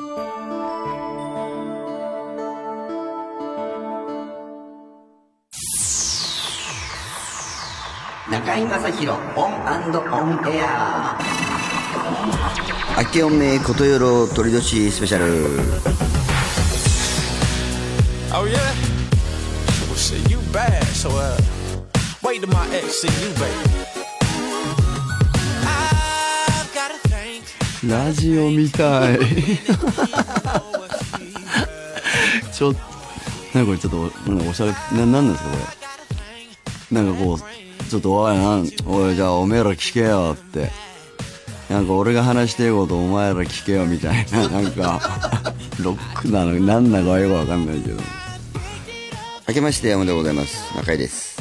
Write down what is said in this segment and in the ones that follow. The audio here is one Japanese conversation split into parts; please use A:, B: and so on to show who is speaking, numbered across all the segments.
A: 中井正広オンオンエア
B: 明けおめことよろ鳥年スペシャル
C: Oh yeah? Well shit, you bad, so uh wait till my ex see you, baby.
D: ラジオみたい。ちょっなんかこれちょっとなんかおしゃれななんなんですかこれ？なんかこうちょっとおいなんおいじゃあおめえら聞けよって。なんか俺が話してることお前ら聞けよみたいななんか。ロックなのになんなのかよくわかんないけど。
B: 明けましておめでとうございます。中井です。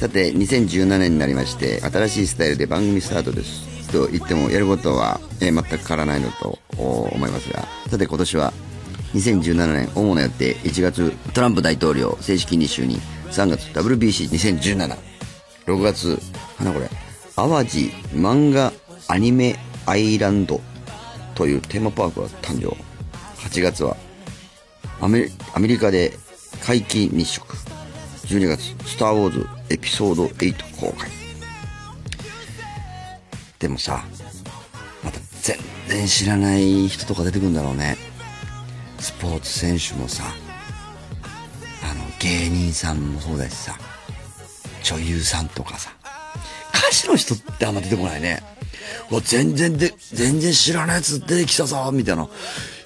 B: さて2017年になりまして新しいスタイルで番組スタートですと言ってもやることは、え全く変わらないのと思いますがさて今年は2017年主な予定1月トランプ大統領正式に就任。3月 WBC2017 6月なこれ。淡路漫画アニメアイランドというテーマパークが誕生。8月はアメリカで皆既日食。12月「スター・ウォーズ」エピソード8公開。でもさまた全然知らない人とか出てくるんだろうね。スポーツ選手もさあの芸人さんもそうだしさ女優さんとかさ歌手の人ってあんま出てこないね。うわ全然で全然知らないやつ出てきたぞみたいな。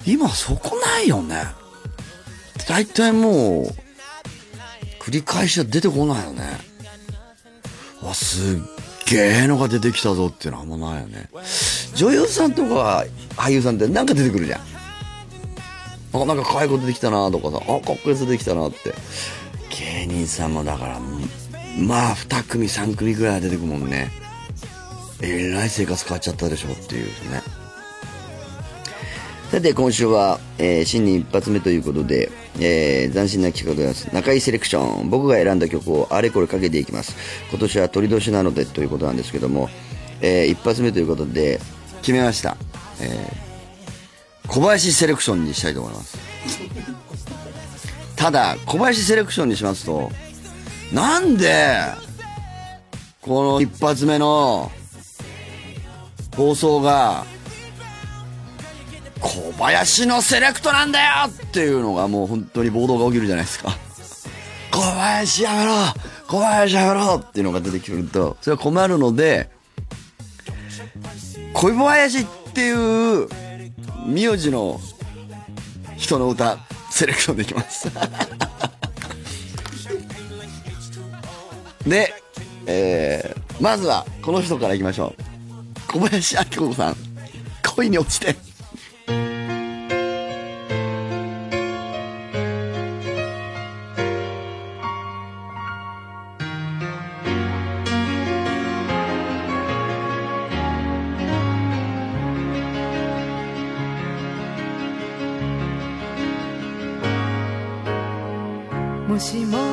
B: 今そこないよね。大体もう繰り返しは出てこないよね。わすっげえのが出てきたぞっていうのはあんまないよね。女優さんとか俳優さんってなんか出てくるじゃん。あなんか可愛い子出てきたなとかさあかっこいいやつ出てきたなって。芸人さんもだからまあ2組3組ぐらいは出てくるもんね。えらい生活変わっちゃったでしょっていうね。さて今週は、えー新年一発目ということで、えー斬新な企画でございます。中井セレクション僕が選んだ曲をあれこれかけていきます。今年は鳥年なのでということなんですけども、えー一発目ということで決めました、えー小林セレクションにしたいと思います。ただ小林セレクションにしますとなんでこの一発目の放送が小林のセレクトなんだよっていうのがもう本当に暴動が起きるじゃないですか。小林やめろ小林やめろっていうのが出てくると、それは困るので、小林っていう名字の人の歌、セレクションできます。で、えー、まずはこの人からいきましょう。小林明子さん、恋に落ちて。
E: もしも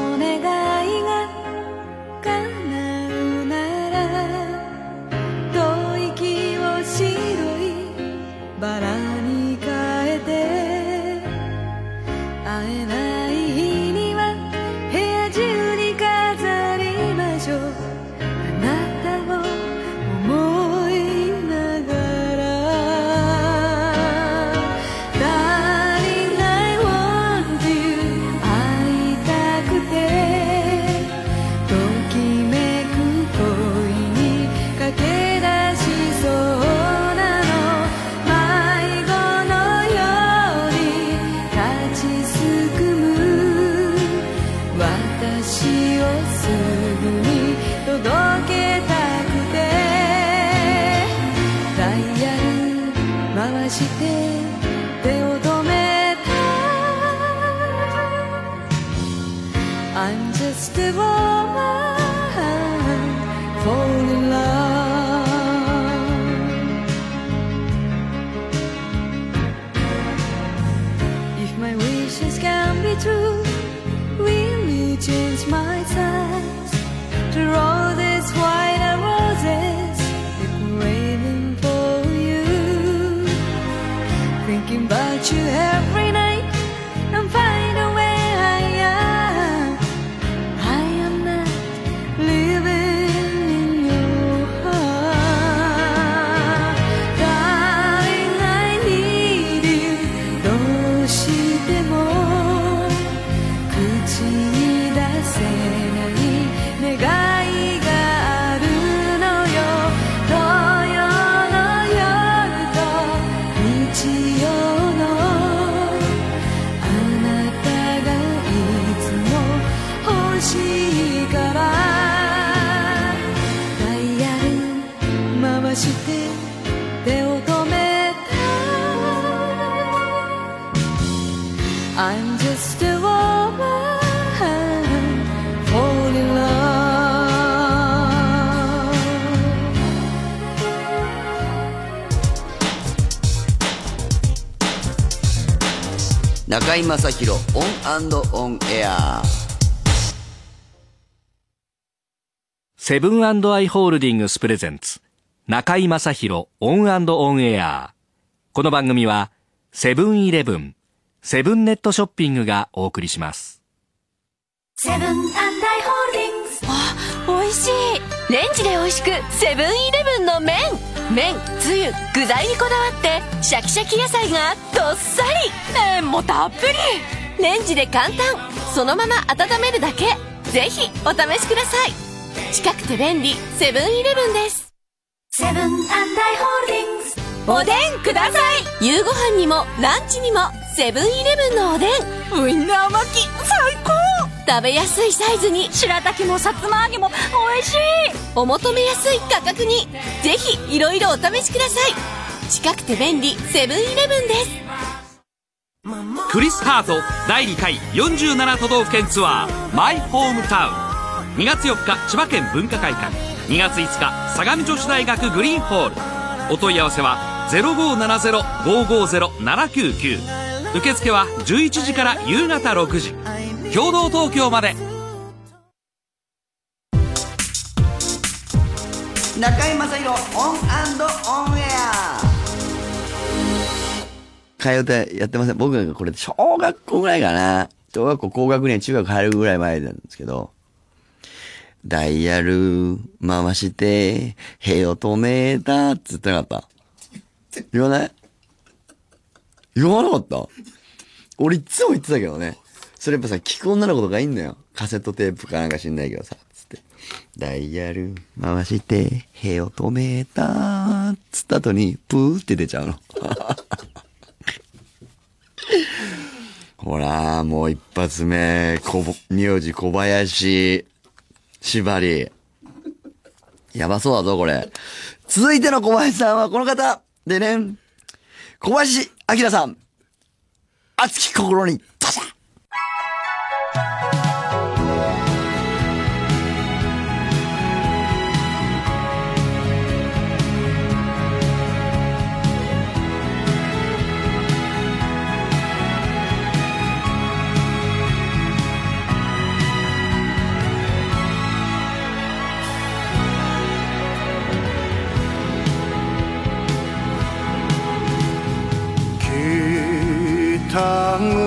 E: して手を止めた I'm just a woman fall in love If my wishes can be true
B: 中居正広 ON & ON AIR。
F: セブンアイ・ホールディングスプレゼンツ。中居正広 ON & ON AIR。この番組はセブンイレブンセブンネットショッピングがお送りします。
G: セブンアイ・ホールディングス。あ、美味しい。レンジで美味しくセブンイレブンの麺麺、つゆ、具材にこだわってシャキシャキ野菜がどっさり。麺もたっぷり。レンジで簡単。そのまま温めるだけ。ぜひお試しください。近くて便利セブンイレブンです。セブンアイ・ホールディングスおでんください。夕ご飯にもランチにもセブンイレブンのおでん。ウインナー巻き最高食べやすいサイズに白滝もさつま揚げも美味しい。お求めやすい価格にぜひいろいろお試しください。近くて便利セブンイレブンです。
H: クリス・ハート第2回47都道府県ツアーマイホームタウン。2月4日千葉県文化会館。2月5日相模女子大学グリーンホール。お問い合わせは0570-550-799受付は11時から夕方6時。共同東京まで。
B: 中居正広オンオンエア。替え歌やってません。僕がこれ小学校ぐらいかな。小学校高学年中学入るぐらい前なんですけど。ダイヤル回して、塀を止めたっつってなかった。言わない？言わなかった？俺いつも言ってたけどね。それやっぱさ、聞く女の子とかいんのよ。カセットテープかなんか知んないけどさ、つって。ダイヤル回して、塀を止めたつった後に、プーって出ちゃうの。ほら、もう一発目、こぼ、名字小林、縛り。やばそうだぞ、これ。続いての小林さんはこの方でね。小林明さん。熱き心に、ど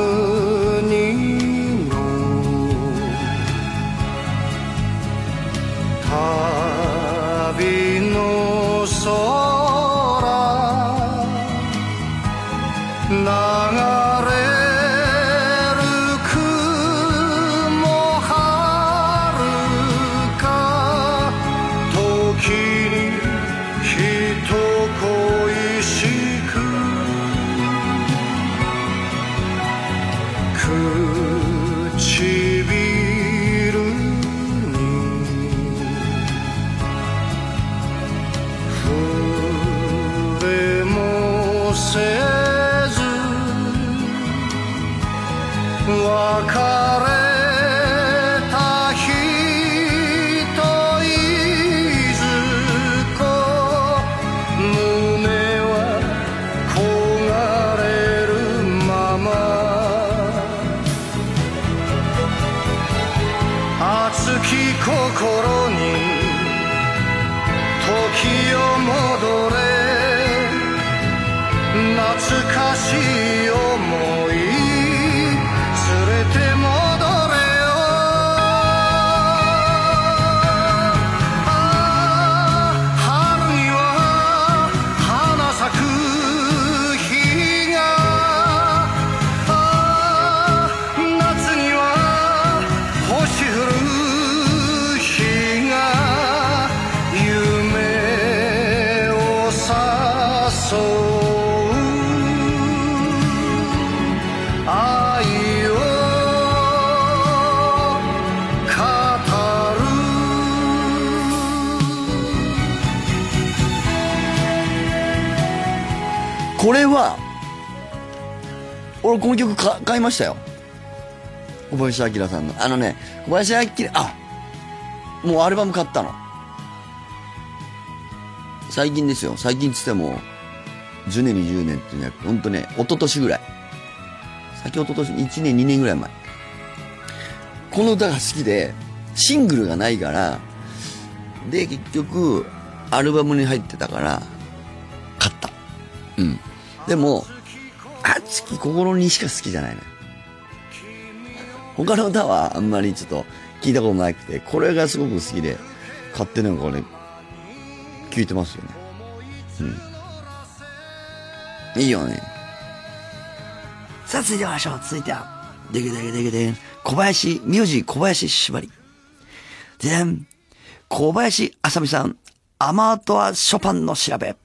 I: これは、
E: 俺この曲か買いましたよ。小林明さんの。あのね、小林明、あ、もうアルバム買ったの。最近ですよ。最近っつっても、10年、20年ってね、ほんとね、一昨年ぐらい。先一昨年、1年、2年ぐらい前。この歌が好きで、シングルがないから、で、結局、アルバムに入ってたから、買った。うん。でも、熱き心にしか好きじゃないのよ。他の歌はあんまりちょっと聞いたことなくて、これがすごく好きで、買ってなんかね、聞いてますよね。うん。いいよね。さあ、続いてましょう。続いては、でけでけでけでん、小林、ミュージー小林縛り。でん、小林あさみさん、アマートはショパンの調べ。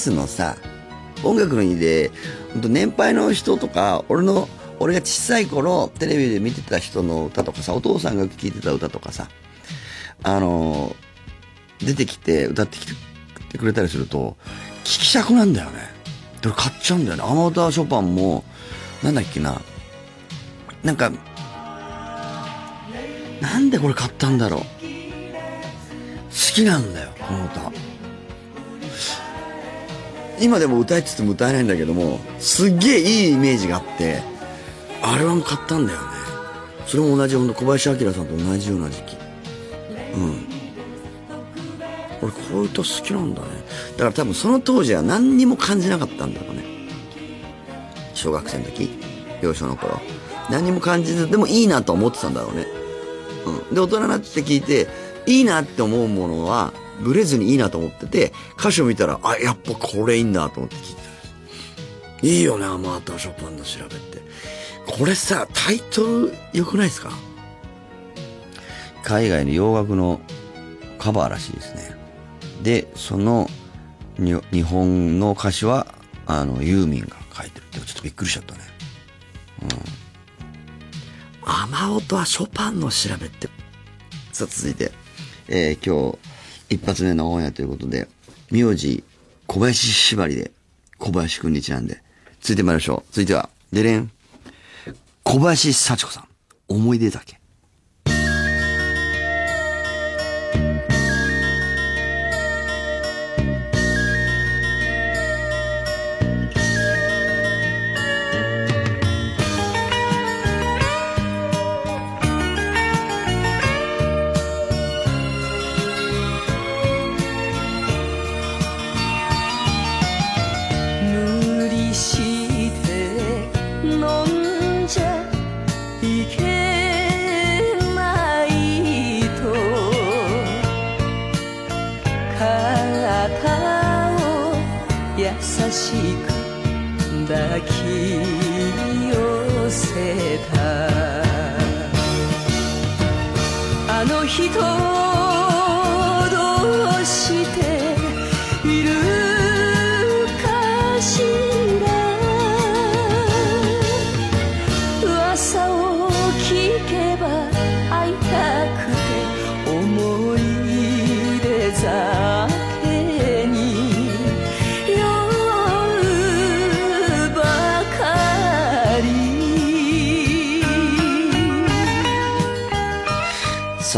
G: スの
E: さ、音楽の日で、年配の人とか、俺の、俺が小さい頃、テレビで見てた人の歌とかさ、お父さんが聴いてた歌とかさ、あの出てきて歌ってきてくれたりすると、聞きたくなんだよね。で、俺買っちゃうんだよね。アマータショパンも、なんだっけな、なんか、なんでこれ買ったんだろう。好きなんだよ、この歌。今でも歌えって言っても歌えないんだけども、すっげえいいイメージがあって、アルバム買ったんだよね。それも同じ、ほんと小林明さんと同じような時期。うん。俺こういう歌好きなんだね。だから多分その当時は何にも感じなかったんだろうね。小学生の時。
J: 幼少の頃。何も感じず、でもいいなと思ってたんだろうね。うん。で、大人になって聞いて、いいなって思うものは、ブレずにいいなと思ってて、歌詞を見たら、あ、やっぱこれいいんだと思って聞いてた。いいよね、アマーター・ショパンの調べって。これさ、タイトル良くないですか？海外の洋楽のカバーらしいですね。で、その、に日本の歌詞は、あの、ユーミンが書いてるって、ちょっとびっくりしちゃったね。うん。雨音はショパンの調べって。さあ、続いて、えー今日、一発目のオンエアということで、名字、小林縛りで、小林くんにちなんで、続いて参りましょう。続いては、でれん。小林幸子さん、思い出だけ。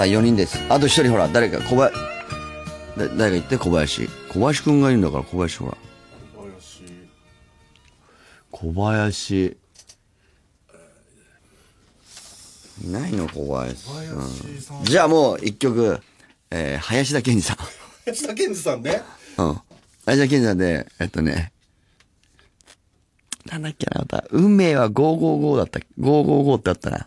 J: さあ、4人です。あと1人ほら、誰か、小林、だ誰が言って小林。小林くんがいるんだから小林ほら。小林。いないの小林。うん、じゃあもう一曲、えー、林田健二さん。
K: 林田健二さんね。
J: うん。林田健二さんで、えっとね、なんだっけな、また、運命は555だった、555ってあったな。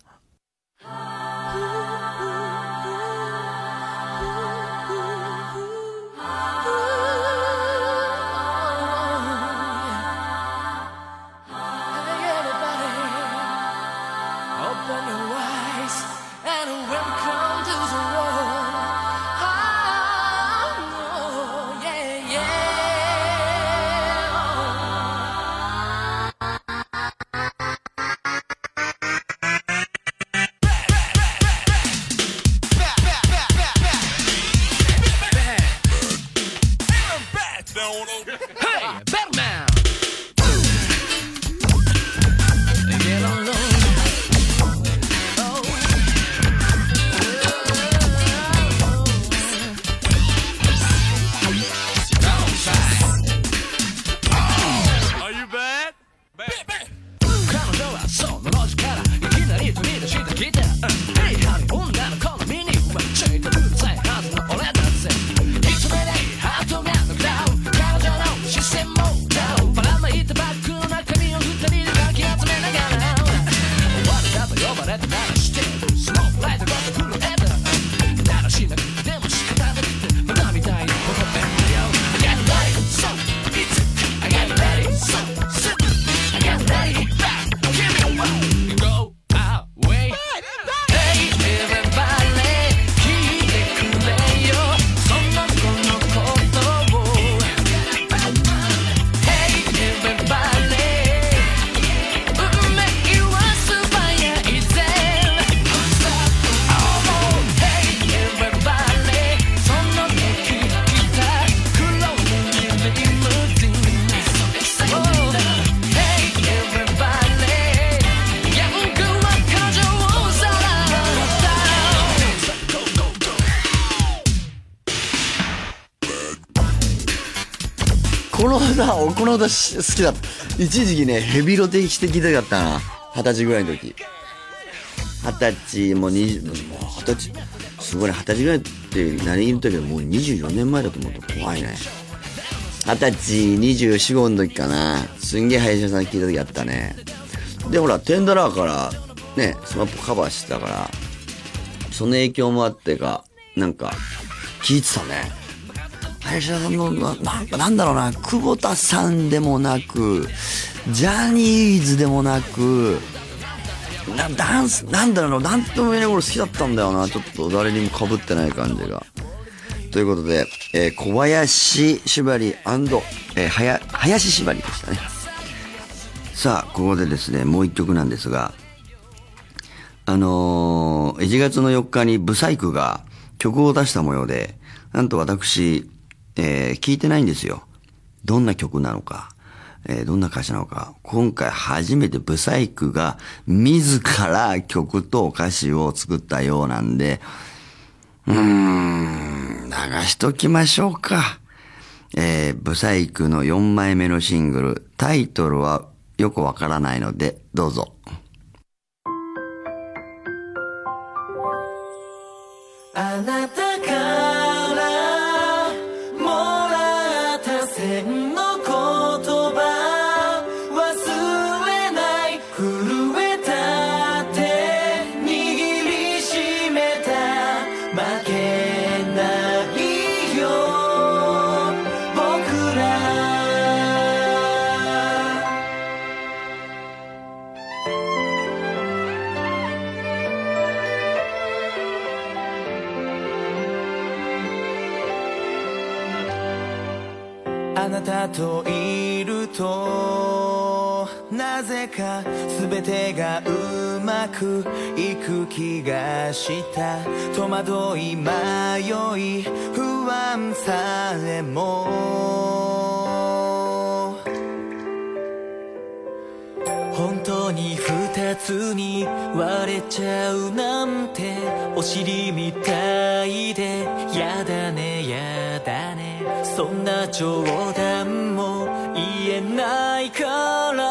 B: の
J: 歌、この歌好きだった。一時期ね、ヘビロテして聞いたかったな。二十歳ぐらいの時。二十歳、もう二十、もう二十歳、すごいね、二十歳ぐらいって何言ったけど、もう24年前だと思うと怖いね。二十歳、二十四、五の時かな。すんげえ林田さん聞いた時あったね。
B: で、ほら、テンダラーからね、スマップカバーしてたから、その影響もあってか、なんか、聞いてたね。林田さんの、ななんなんだろうな、久保田さんでもなく、ジャニーズでもなく、なダンス、なんだろうな、なんとも言えない俺好きだったんだよな。ちょっと誰にも被ってない感じが。ということで、えー小林縛りえーはや、林縛りでしたね。さあ、ここでですね、もう一曲なんですが、あのー1月の4日にブサイクが曲を出した模様で、なんと私、えー聞いてないんですよ。どんな曲なのか、えーどんな歌詞なのか。今回初めてブサイクが自ら曲と歌詞を作ったようなんで、うーん、流しときましょうか。えーブサイクの4枚目のシングル、タイトルはよくわからないので、どうぞ。
L: あなたといるとなぜか全てがうまくいく気がした。戸惑い迷い不安さえも。本当に二つに割れちゃうなんてお尻みたいで。やだねやだね。そんな冗談ないから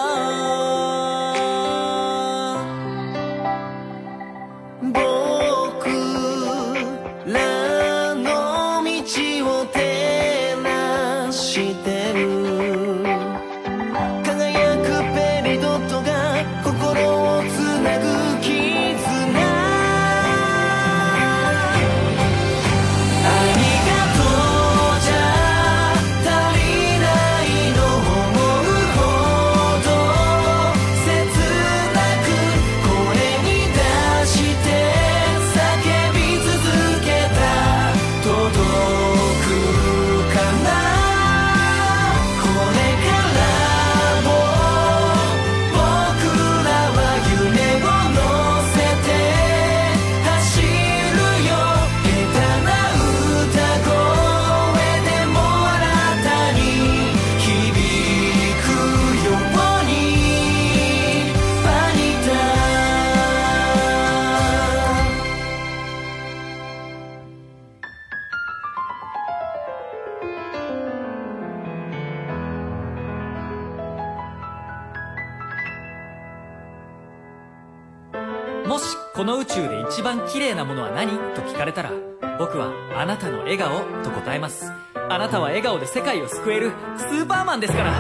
M: 笑顔と答えます。あなたは笑顔で世界を救えるスーパーマンですから。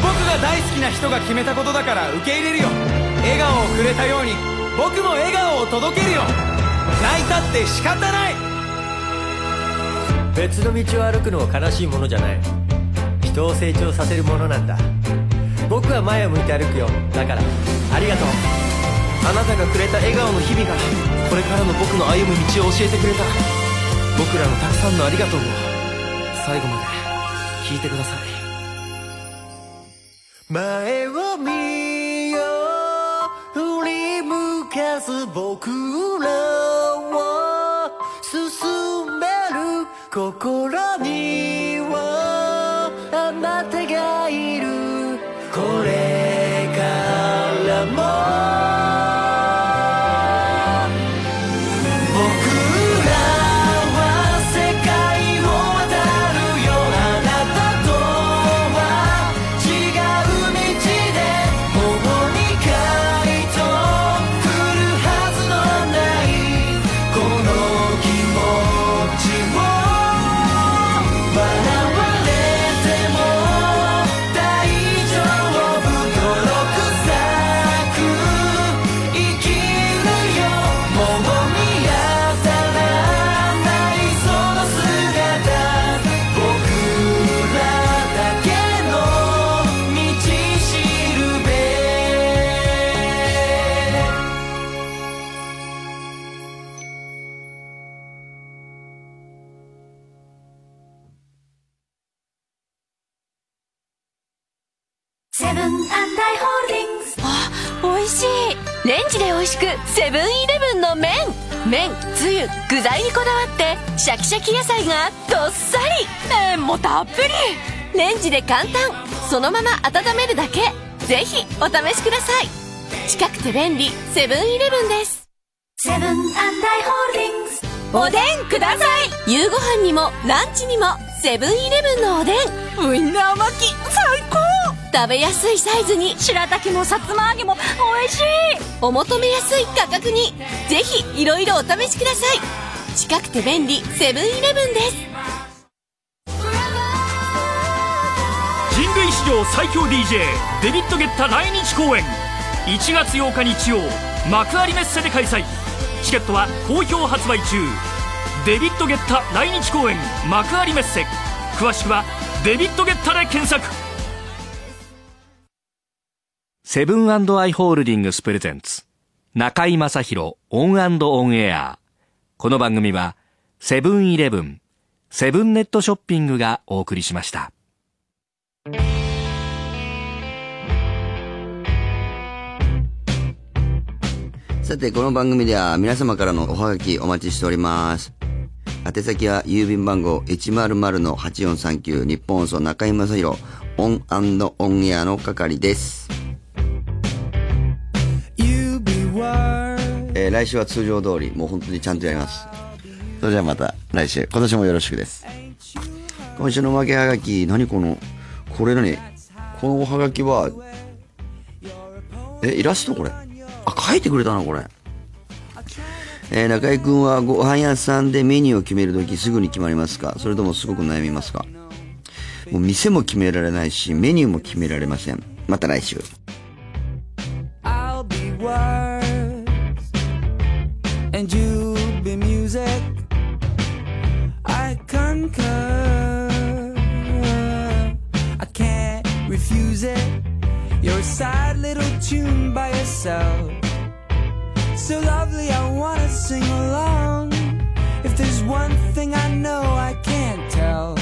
L: 僕が大好きな人が決めたことだから受け入れるよ。笑顔をくれたように僕も笑顔を届けるよ。泣いたって仕方ない。
N: 別の道を歩くのは悲しいものじゃない。人を成長させるものなんだ。僕は前を向いて歩くよ。だからありがとう。
L: あなたがくれた笑顔の日々がこれからの僕の歩む道を教えてくれた。僕らのたくさんのありがとうを。最後まで聞いてください。前を見よう。振り向かず僕らを進める心
G: 具材にこだわってシャキシャキ野菜がどっさり。麺もたっぷり。レンジで簡単。そのまま温めるだけ。ぜひお試しください。近くて便利。セブンイレブンです。セブンアイ・ホールディングス。おでんください。夕ご飯にもランチにもセブンイレブンのおでん。ウインナー巻き。最高食べやすいサイズに白滝もさつま揚げも美味しい。お求めやすい価格にぜひいろいろお試しください。近くて便利セブンイレブンです。
O: 人類史上最強 DJ デビッド・ゲッタ来日公演。1月8日日曜幕張メッセで開催。チケットは好評発売中。デビッド・ゲッタ来日公演幕張メッセ。詳しくはデビッド・ゲッタで検索。
F: セブンアイ・ホールディングスプレゼンツ中居正広 ON & ON AIR この番組はセブンイレブンセブンネットショッピングがお送りしました
B: さて、この番組では皆様からのおはがきお待ちしております。宛先は郵便番号100-8439ニッポン放送中居正広ON & ON AIR の係です。えー来週は通常通り、もう本当にちゃんとやります。それじゃあまた来週、今年もよろしくです。今週のおまけはがき、何この、これ何？このおはがきは、え、イラストこれ？あ、書いてくれたな、これ。えー中居君はご飯屋さんでメニューを決めるときすぐに決まりますか？それともすごく悩みますか？もう店も決められないし、メニューも決められません。また来週。
P: And you'll be music. I concur. I can't refuse it. You're a sad little tune by yourself. So lovely, I wanna sing along. If there's one thing I know I can't tell,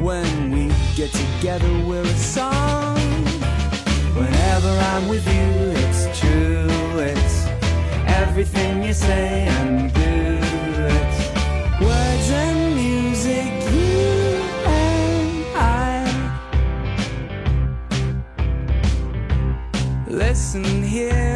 P: when we get together, we're a song. Whenever I'm with you, it's true. It's everything you say and do. It's words and music, you and I. Listen here.